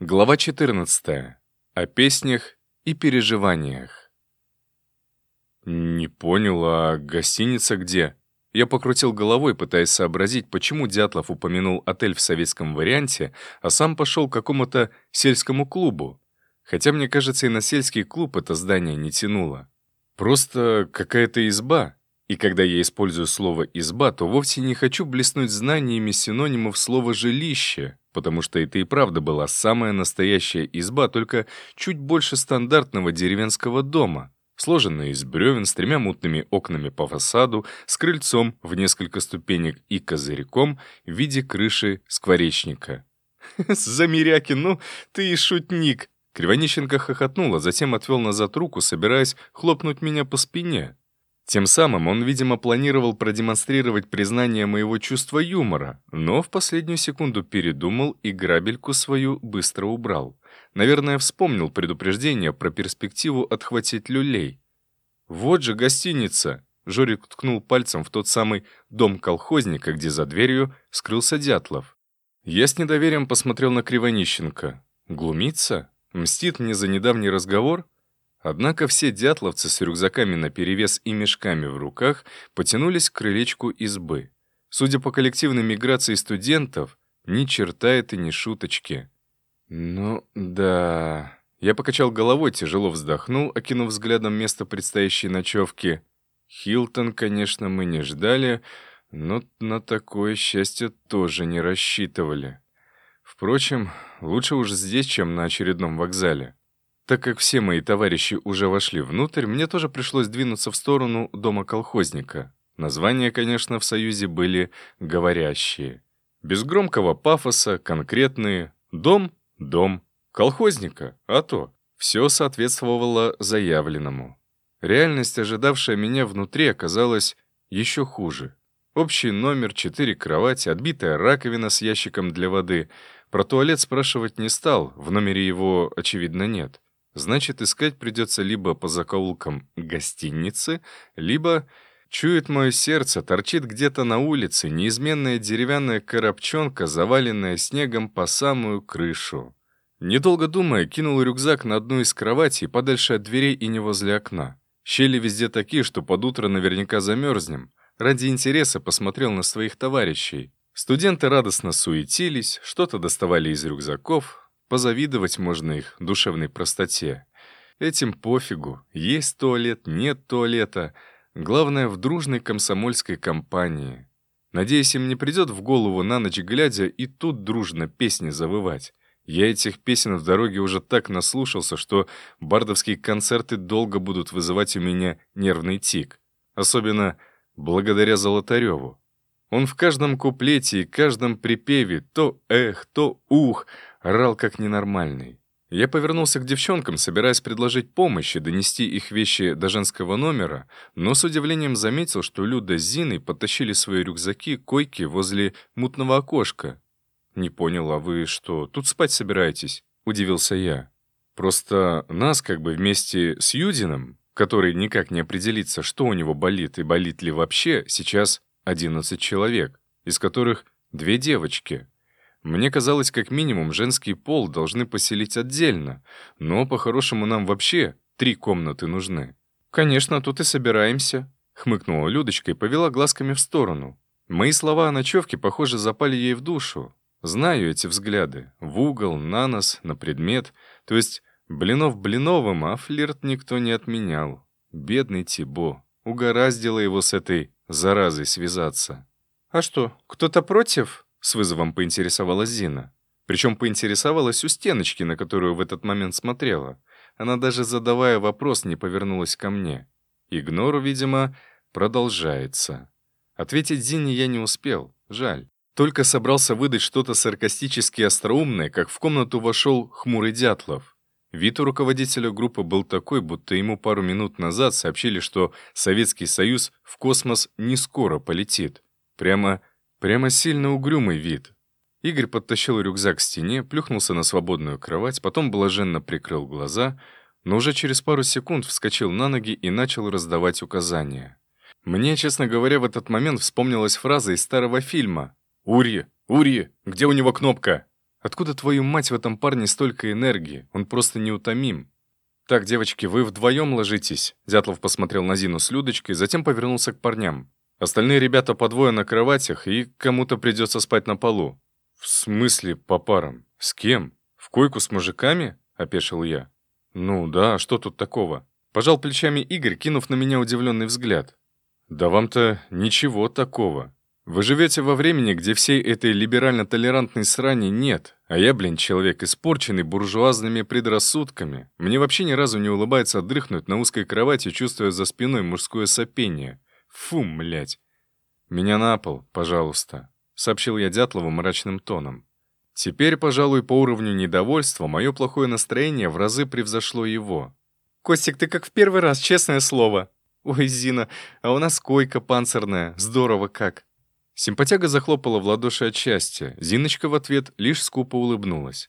Глава 14. О песнях и переживаниях. «Не понял, а гостиница где?» Я покрутил головой, пытаясь сообразить, почему Дятлов упомянул отель в советском варианте, а сам пошел к какому-то сельскому клубу. Хотя, мне кажется, и на сельский клуб это здание не тянуло. Просто какая-то изба. И когда я использую слово «изба», то вовсе не хочу блеснуть знаниями синонимов слова «жилище», потому что это и правда была самая настоящая изба, только чуть больше стандартного деревенского дома, сложенная из бревен с тремя мутными окнами по фасаду, с крыльцом в несколько ступенек и козырьком в виде крыши скворечника. «Замеряки, ну ты и шутник!» Кривонищенко хохотнула, затем отвел назад руку, собираясь хлопнуть меня по спине. Тем самым он, видимо, планировал продемонстрировать признание моего чувства юмора, но в последнюю секунду передумал и грабельку свою быстро убрал. Наверное, вспомнил предупреждение про перспективу отхватить люлей. «Вот же гостиница!» Жорик ткнул пальцем в тот самый дом колхозника, где за дверью скрылся Дятлов. Я с недоверием посмотрел на Кривонищенко. «Глумится? Мстит мне за недавний разговор?» Однако все дятловцы с рюкзаками наперевес и мешками в руках потянулись к крылечку избы. Судя по коллективной миграции студентов, ни черта это не шуточки. «Ну, да...» Я покачал головой, тяжело вздохнул, окинув взглядом место предстоящей ночевки. Хилтон, конечно, мы не ждали, но на такое счастье тоже не рассчитывали. Впрочем, лучше уж здесь, чем на очередном вокзале. Так как все мои товарищи уже вошли внутрь, мне тоже пришлось двинуться в сторону дома колхозника. Названия, конечно, в Союзе были говорящие. Без громкого пафоса, конкретные. Дом — дом. Колхозника — а то. Все соответствовало заявленному. Реальность, ожидавшая меня внутри, оказалась еще хуже. Общий номер, четыре кровати, отбитая раковина с ящиком для воды. Про туалет спрашивать не стал, в номере его, очевидно, нет. Значит, искать придется либо по закоулкам гостиницы, либо, чует мое сердце, торчит где-то на улице неизменная деревянная коробчонка, заваленная снегом по самую крышу. Недолго думая, кинул рюкзак на одну из кроватей, подальше от дверей и не возле окна. Щели везде такие, что под утро наверняка замерзнем. Ради интереса посмотрел на своих товарищей. Студенты радостно суетились, что-то доставали из рюкзаков, Позавидовать можно их душевной простоте. Этим пофигу, есть туалет, нет туалета. Главное, в дружной комсомольской компании. Надеюсь, им не придет в голову на ночь глядя и тут дружно песни завывать. Я этих песен в дороге уже так наслушался, что бардовские концерты долго будут вызывать у меня нервный тик. Особенно благодаря Золотареву. Он в каждом куплете и каждом припеве то эх, то ух — орал как ненормальный. Я повернулся к девчонкам, собираясь предложить помощь и донести их вещи до женского номера, но с удивлением заметил, что Люда с Зиной подтащили свои рюкзаки койки возле мутного окошка. «Не понял, а вы что, тут спать собираетесь?» — удивился я. «Просто нас как бы вместе с Юдином, который никак не определится, что у него болит и болит ли вообще, сейчас 11 человек, из которых две девочки». Мне казалось, как минимум, женский пол должны поселить отдельно, но по-хорошему нам вообще три комнаты нужны. «Конечно, тут и собираемся», — хмыкнула Людочка и повела глазками в сторону. Мои слова о ночевке, похоже, запали ей в душу. Знаю эти взгляды. В угол, на нос, на предмет. То есть блинов блиновым, а флирт никто не отменял. Бедный Тибо. Угораздило его с этой заразой связаться. «А что, кто-то против?» — с вызовом поинтересовалась Зина. Причем поинтересовалась у стеночки, на которую в этот момент смотрела. Она даже задавая вопрос не повернулась ко мне. Игнор, видимо, продолжается. Ответить Зине я не успел. Жаль. Только собрался выдать что-то саркастически остроумное, как в комнату вошел хмурый Дятлов. Вид у руководителя группы был такой, будто ему пару минут назад сообщили, что Советский Союз в космос не скоро полетит. Прямо Прямо сильно угрюмый вид. Игорь подтащил рюкзак к стене, плюхнулся на свободную кровать, потом блаженно прикрыл глаза, но уже через пару секунд вскочил на ноги и начал раздавать указания. Мне, честно говоря, в этот момент вспомнилась фраза из старого фильма. «Ури! Ури! Где у него кнопка?» Откуда, твою мать, в этом парне столько энергии? Он просто неутомим. «Так, девочки, вы вдвоем ложитесь?» Дятлов посмотрел на Зину с Людочкой, затем повернулся к парням. «Остальные ребята по двое на кроватях, и кому-то придется спать на полу». «В смысле по парам? С кем? В койку с мужиками?» — опешил я. «Ну да, а что тут такого?» Пожал плечами Игорь, кинув на меня удивленный взгляд. «Да вам-то ничего такого. Вы живете во времени, где всей этой либерально-толерантной срани нет, а я, блин, человек, испорченный буржуазными предрассудками. Мне вообще ни разу не улыбается отдыхнуть на узкой кровати, чувствуя за спиной мужское сопение. Фу, млять. «Меня на пол, пожалуйста», — сообщил я Дятлову мрачным тоном. Теперь, пожалуй, по уровню недовольства мое плохое настроение в разы превзошло его. «Костик, ты как в первый раз, честное слово», «Ой, Зина, а у нас койка панцирная. Здорово как!» Симпатяга захлопала в ладоши от счастья. Зиночка в ответ лишь скупо улыбнулась.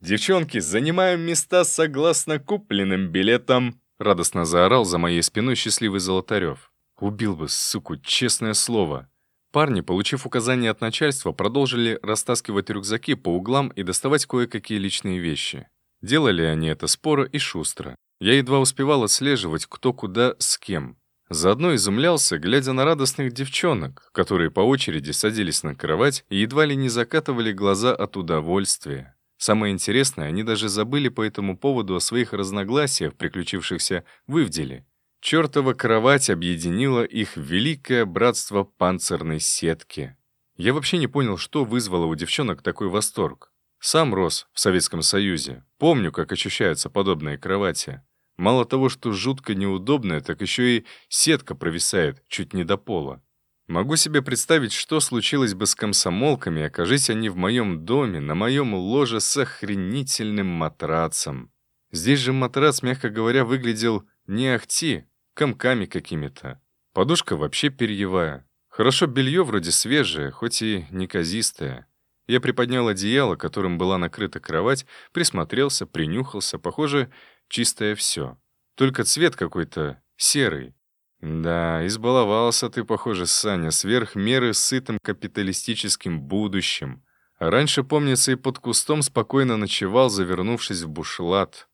«Девчонки, занимаем места согласно купленным билетам!» Радостно заорал за моей спиной счастливый Золотарев. Убил бы, суку, честное слово. Парни, получив указание от начальства, продолжили растаскивать рюкзаки по углам и доставать кое-какие личные вещи. Делали они это споро и шустро. Я едва успевал отслеживать, кто куда с кем. Заодно изумлялся, глядя на радостных девчонок, которые по очереди садились на кровать и едва ли не закатывали глаза от удовольствия. Самое интересное, они даже забыли по этому поводу о своих разногласиях, приключившихся в Ивделе. Чёртова кровать объединила их великое братство панцирной сетки. Я вообще не понял, что вызвало у девчонок такой восторг. Сам рос в Советском Союзе. Помню, как ощущаются подобные кровати. Мало того, что жутко неудобная, так еще и сетка провисает чуть не до пола. Могу себе представить, что случилось бы с комсомолками, окажись они в моем доме, на моем ложе с охренительным матрацем. Здесь же матрац, мягко говоря, выглядел не ахти, комками какими-то. Подушка вообще перьевая. Хорошо белье вроде свежее, хоть и неказистое. Я приподнял одеяло, которым была накрыта кровать, присмотрелся, принюхался. Похоже, Чистое все. Только цвет какой-то серый. Да, избаловался ты, похоже, Саня, сверх меры сытым капиталистическим будущим. А раньше, помнится, и под кустом спокойно ночевал, завернувшись в бушлат.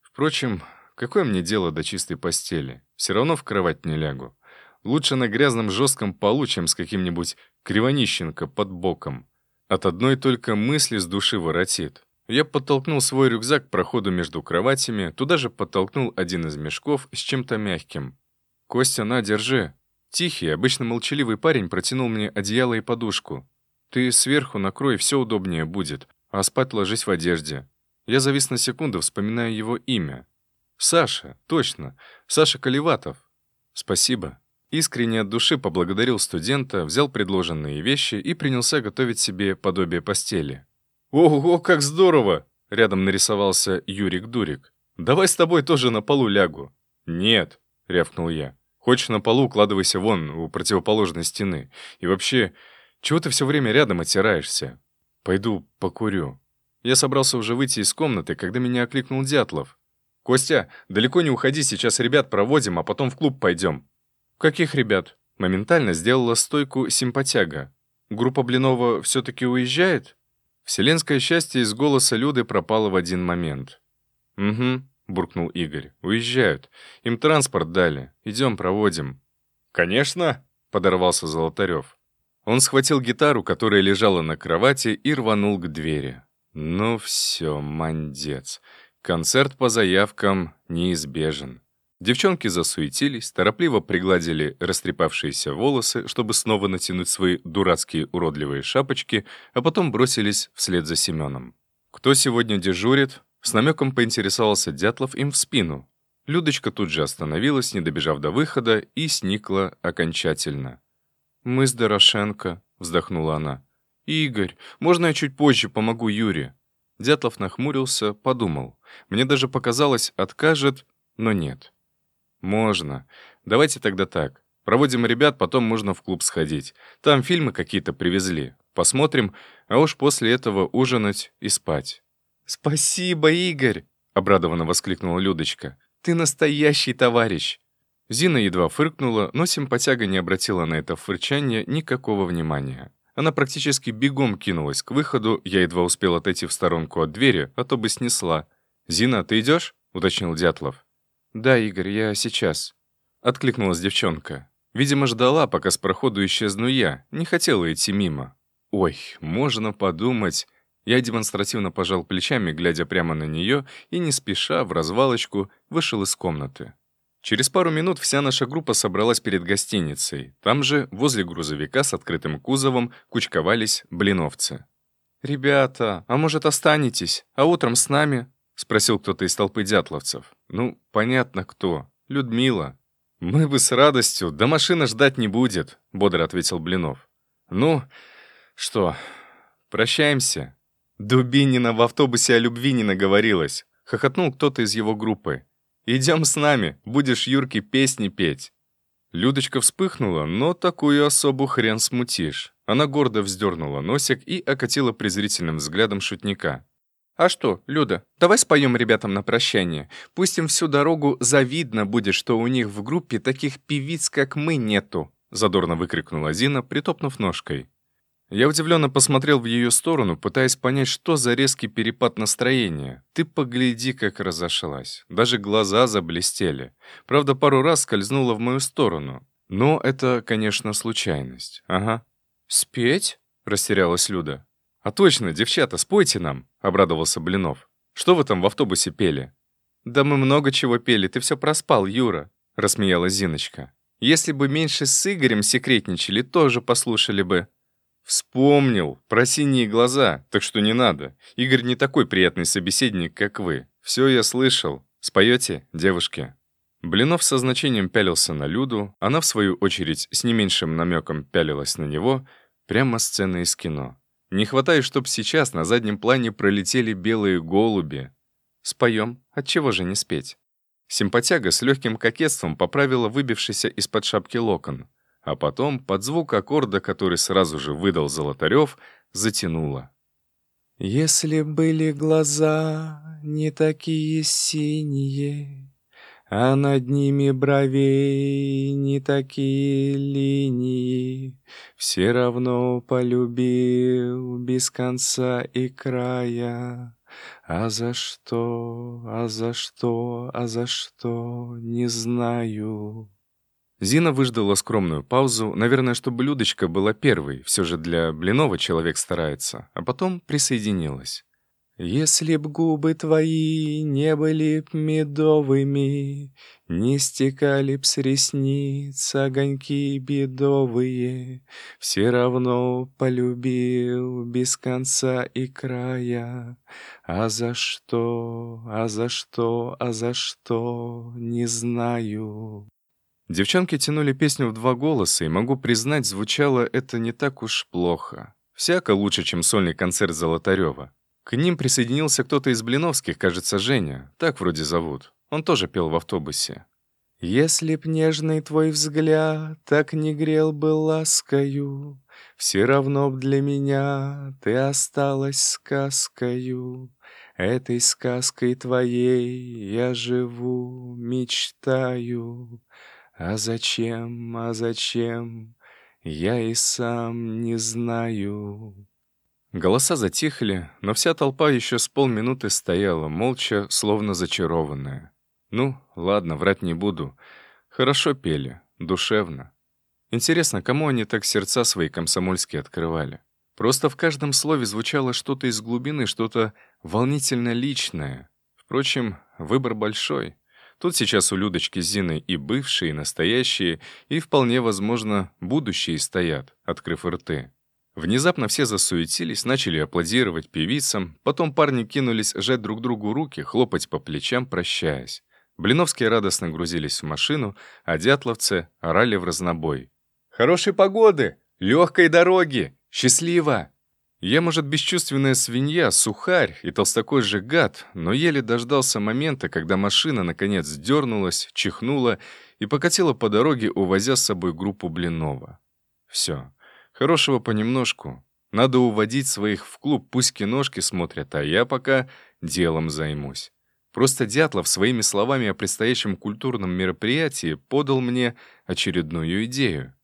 Впрочем, какое мне дело до чистой постели? Все равно в кровать не лягу. Лучше на грязном жестком полу, чем с каким-нибудь кривонищенко под боком. От одной только мысли с души воротит. Я подтолкнул свой рюкзак к проходу между кроватями, туда же подтолкнул один из мешков с чем-то мягким. «Костя, на, держи». Тихий, обычно молчаливый парень протянул мне одеяло и подушку. «Ты сверху накрой, все удобнее будет, а спать ложись в одежде». Я завис на секунду, вспоминая его имя. «Саша, точно, Саша Колеватов». «Спасибо». Искренне от души поблагодарил студента, взял предложенные вещи и принялся готовить себе подобие постели. «Ого, как здорово!» — рядом нарисовался Юрик-Дурик. «Давай с тобой тоже на полу лягу». «Нет», — рявкнул я. «Хочешь на полу, укладывайся вон, у противоположной стены. И вообще, чего ты все время рядом оттираешься? Пойду покурю». Я собрался уже выйти из комнаты, когда меня окликнул Дятлов. «Костя, далеко не уходи, сейчас ребят проводим, а потом в клуб пойдем». «Каких ребят?» Моментально сделала стойку симпатяга. «Группа Блинова все-таки уезжает?» Вселенское счастье из голоса Люды пропало в один момент. «Угу», — буркнул Игорь. «Уезжают. Им транспорт дали. Идем, проводим». «Конечно», — подорвался Золотарев. Он схватил гитару, которая лежала на кровати, и рванул к двери. «Ну все, мандец. Концерт по заявкам неизбежен». Девчонки засуетились, торопливо пригладили растрепавшиеся волосы, чтобы снова натянуть свои дурацкие уродливые шапочки, а потом бросились вслед за Семеном. «Кто сегодня дежурит?» С намеком поинтересовался Дятлов им в спину. Людочка тут же остановилась, не добежав до выхода, и сникла окончательно. «Мы с Дорошенко», — вздохнула она. «Игорь, можно я чуть позже помогу Юре?» Дятлов нахмурился, подумал. Мне даже показалось, откажет, но нет. «Можно. Давайте тогда так. Проводим ребят, потом можно в клуб сходить. Там фильмы какие-то привезли. Посмотрим, а уж после этого ужинать и спать». «Спасибо, Игорь!» — обрадованно воскликнула Людочка. «Ты настоящий товарищ!» Зина едва фыркнула, но симпатяга не обратила на это фырчание никакого внимания. Она практически бегом кинулась к выходу, я едва успел отойти в сторонку от двери, а то бы снесла. «Зина, ты идешь?» — уточнил Дятлов. «Да, Игорь, я сейчас», — откликнулась девчонка. Видимо, ждала, пока с проходу исчезну я, не хотела идти мимо. Ой, можно подумать. Я демонстративно пожал плечами, глядя прямо на нее, и не спеша, в развалочку, вышел из комнаты. Через пару минут вся наша группа собралась перед гостиницей. Там же, возле грузовика с открытым кузовом, кучковались блиновцы. «Ребята, а может, останетесь? А утром с нами?» — спросил кто-то из толпы дятловцев. «Ну, понятно кто. Людмила». «Мы бы с радостью, да машина ждать не будет», — бодро ответил Блинов. «Ну, что, прощаемся?» «Дубинина в автобусе о любви не наговорилась», — хохотнул кто-то из его группы. Идем с нами, будешь Юрке песни петь». Людочка вспыхнула, но такую особу хрен смутишь. Она гордо вздернула носик и окатила презрительным взглядом шутника. «А что, Люда, давай споем ребятам на прощание. Пусть им всю дорогу завидно будет, что у них в группе таких певиц, как мы, нету», задорно выкрикнула Зина, притопнув ножкой. Я удивленно посмотрел в ее сторону, пытаясь понять, что за резкий перепад настроения. Ты погляди, как разошлась. Даже глаза заблестели. Правда, пару раз скользнула в мою сторону. Но это, конечно, случайность. Ага. «Спеть?» — растерялась Люда. «А точно, девчата, спойте нам!» — обрадовался Блинов. «Что вы там в автобусе пели?» «Да мы много чего пели, ты все проспал, Юра», — рассмеялась Зиночка. «Если бы меньше с Игорем секретничали, тоже послушали бы». «Вспомнил. Про синие глаза. Так что не надо. Игорь не такой приятный собеседник, как вы. Все я слышал. Споете, девушки?» Блинов со значением пялился на Люду, она, в свою очередь, с не меньшим намеком пялилась на него, прямо сцена из кино. Не хватает, чтобы сейчас на заднем плане пролетели белые голуби. Споем, отчего же не спеть? Симпатяга с легким кокетством поправила выбившийся из-под шапки локон а потом, под звук аккорда, который сразу же выдал Золотарев, затянула. «Если были глаза не такие синие, а над ними бровей не такие линии, все равно полюбил без конца и края. А за что, а за что, а за что, не знаю». Зина выждала скромную паузу, наверное, чтобы Людочка была первой, все же для Блинова человек старается, а потом присоединилась. «Если б губы твои не были б медовыми, Не стекали б с ресниц огоньки бедовые, Все равно полюбил без конца и края. А за что, а за что, а за что, не знаю». Девчонки тянули песню в два голоса, и, могу признать, звучало это не так уж плохо. Всяко лучше, чем сольный концерт Золотарева. К ним присоединился кто-то из Блиновских, кажется, Женя. Так вроде зовут. Он тоже пел в автобусе. «Если б нежный твой взгляд так не грел бы ласкою, Все равно б для меня ты осталась сказкою. Этой сказкой твоей я живу, мечтаю». А зачем, а зачем, я и сам не знаю. Голоса затихли, но вся толпа еще с полминуты стояла, молча, словно зачарованная. Ну, ладно, врать не буду. Хорошо пели, душевно. Интересно, кому они так сердца свои комсомольские открывали? Просто в каждом слове звучало что-то из глубины, что-то волнительно личное. Впрочем, выбор большой. Тут сейчас у Людочки с Зиной и бывшие, и настоящие, и, вполне возможно, будущие стоят, открыв рты. Внезапно все засуетились, начали аплодировать певицам, потом парни кинулись жать друг другу руки, хлопать по плечам, прощаясь. Блиновские радостно грузились в машину, а дятловцы орали в разнобой. «Хорошей погоды! Легкой дороги! Счастливо!» Я, может, бесчувственная свинья, сухарь и толстокожий гад, но еле дождался момента, когда машина, наконец, дернулась, чихнула и покатила по дороге, увозя с собой группу Блинова. Все. Хорошего понемножку. Надо уводить своих в клуб, пусть киношки смотрят, а я пока делом займусь. Просто Дятлов своими словами о предстоящем культурном мероприятии подал мне очередную идею.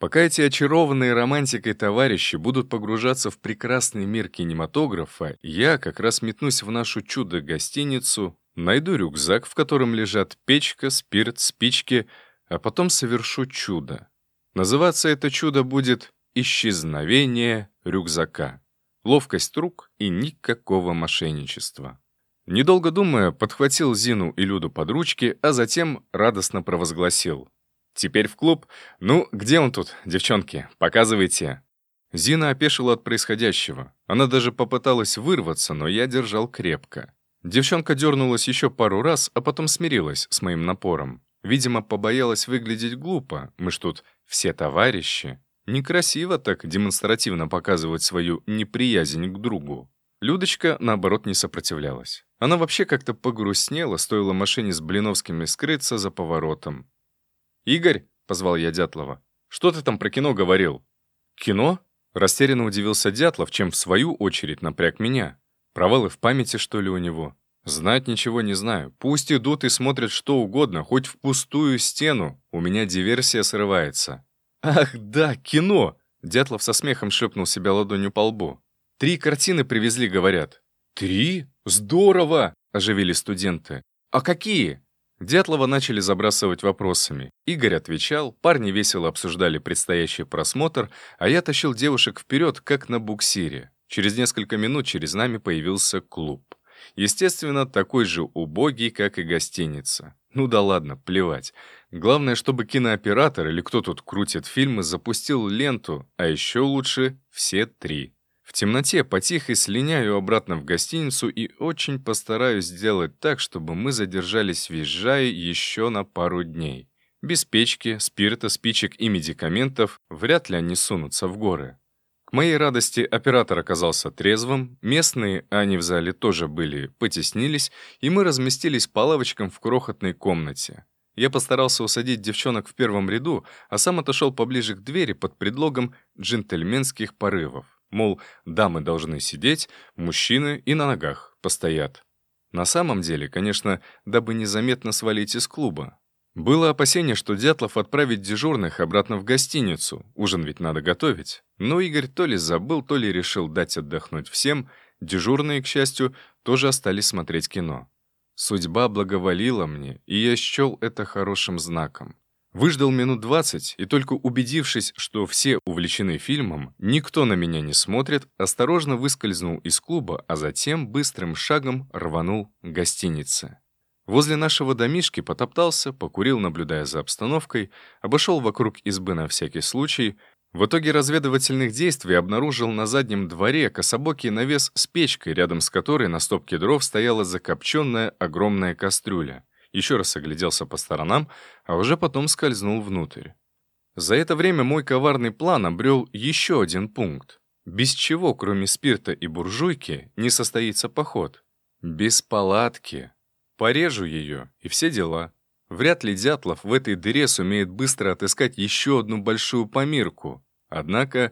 Пока эти очарованные романтикой товарищи будут погружаться в прекрасный мир кинематографа, я как раз метнусь в нашу чудо-гостиницу, найду рюкзак, в котором лежат печка, спирт, спички, а потом совершу чудо. Называться это чудо будет «Исчезновение рюкзака». Ловкость рук и никакого мошенничества. Недолго думая, подхватил Зину и Люду под ручки, а затем радостно провозгласил. Теперь в клуб. Ну, где он тут, девчонки? Показывайте. Зина опешила от происходящего. Она даже попыталась вырваться, но я держал крепко. Девчонка дернулась еще пару раз, а потом смирилась с моим напором. Видимо, побоялась выглядеть глупо. Мы ж тут все товарищи. Некрасиво так демонстративно показывать свою неприязнь к другу. Людочка, наоборот, не сопротивлялась. Она вообще как-то погрустнела, стоило машине с Блиновскими скрыться за поворотом. «Игорь», — позвал я Дятлова, — «что ты там про кино говорил?» «Кино?» — растерянно удивился Дятлов, чем в свою очередь напряг меня. Провалы в памяти, что ли, у него? Знать ничего не знаю. Пусть идут и смотрят что угодно, хоть в пустую стену. У меня диверсия срывается. «Ах, да, кино!» Дятлов со смехом шлепнул себя ладонью по лбу. «Три картины привезли, говорят». «Три? Здорово!» — оживили студенты. «А какие?» Дятлова начали забрасывать вопросами. Игорь отвечал, парни весело обсуждали предстоящий просмотр, а я тащил девушек вперед, как на буксире. Через несколько минут через нами появился клуб. Естественно, такой же убогий, как и гостиница. Ну да ладно, плевать. Главное, чтобы кинооператор или кто тут крутит фильмы запустил ленту, а еще лучше все три. В темноте потихо слиняю обратно в гостиницу и очень постараюсь сделать так, чтобы мы задержались в еще на пару дней. Без печки, спирта, спичек и медикаментов вряд ли они сунутся в горы. Моей радости оператор оказался трезвым, местные, а они в зале тоже были, потеснились, и мы разместились по лавочкам в крохотной комнате. Я постарался усадить девчонок в первом ряду, а сам отошел поближе к двери под предлогом джентльменских порывов. Мол, дамы должны сидеть, мужчины и на ногах постоят. На самом деле, конечно, дабы незаметно свалить из клуба. Было опасение, что Дятлов отправит дежурных обратно в гостиницу, ужин ведь надо готовить. Но Игорь то ли забыл, то ли решил дать отдохнуть всем, дежурные, к счастью, тоже остались смотреть кино. Судьба благоволила мне, и я счел это хорошим знаком. Выждал минут двадцать, и только убедившись, что все увлечены фильмом, никто на меня не смотрит, осторожно выскользнул из клуба, а затем быстрым шагом рванул к гостинице. Возле нашего домишки потоптался, покурил, наблюдая за обстановкой, обошел вокруг избы на всякий случай. В итоге разведывательных действий обнаружил на заднем дворе кособокий навес с печкой, рядом с которой на стопке дров стояла закопченная огромная кастрюля еще раз огляделся по сторонам, а уже потом скользнул внутрь. За это время мой коварный план обрел еще один пункт. Без чего, кроме спирта и буржуйки, не состоится поход? Без палатки. Порежу ее, и все дела. Вряд ли Дятлов в этой дыре сумеет быстро отыскать еще одну большую помирку. Однако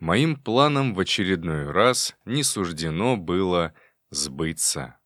моим планам в очередной раз не суждено было сбыться.